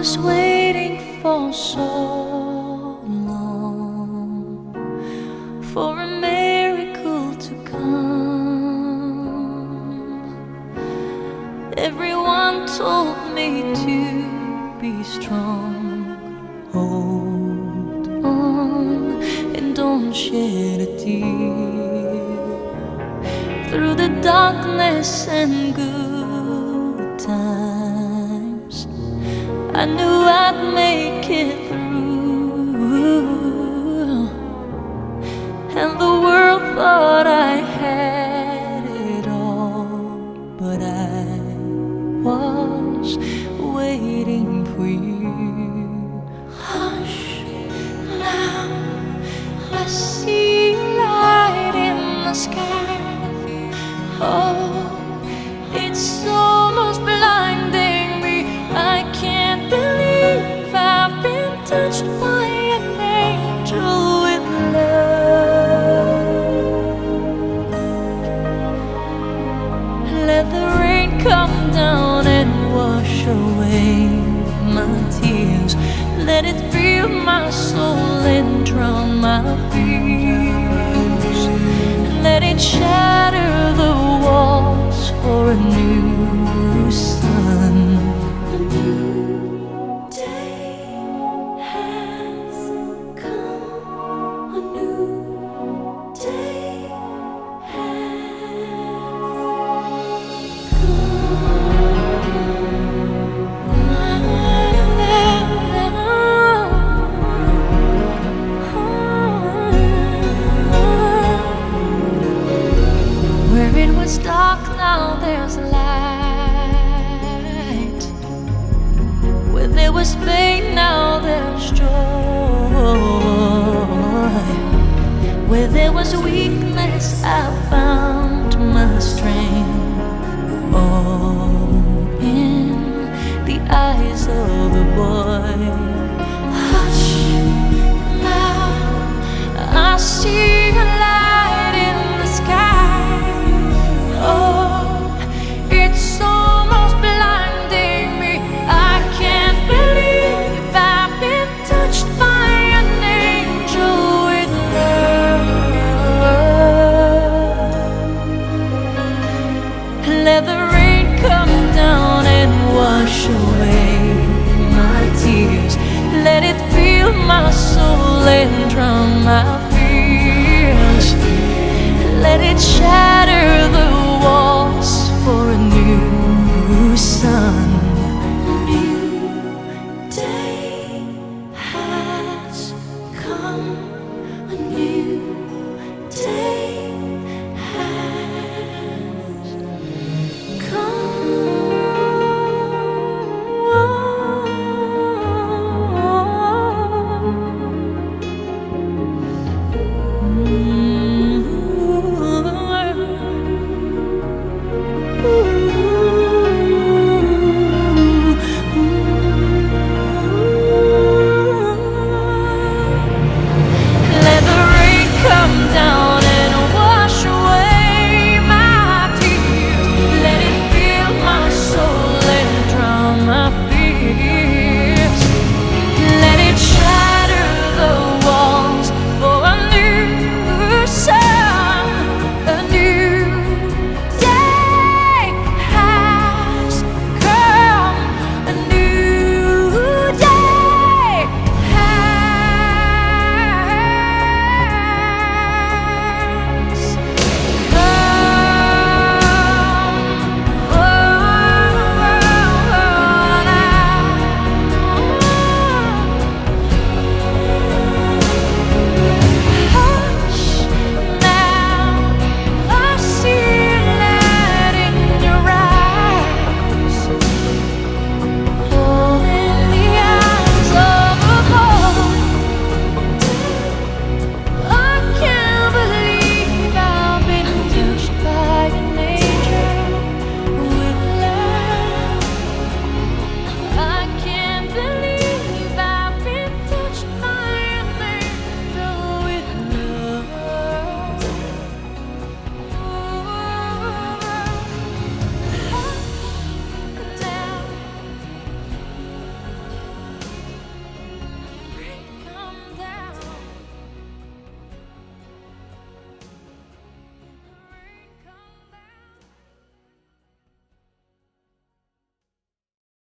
was waiting for so long for a miracle to come. Everyone told me to be strong. Hold on and don't shed a tear through the darkness and good I knew I'd make it through, Let the rain come down and wash away my tears. Let it fill my soul and drown my fears. Let it shatter there's light. Where there was pain, now there's joy. Where there was weakness, I found my strength. Oh.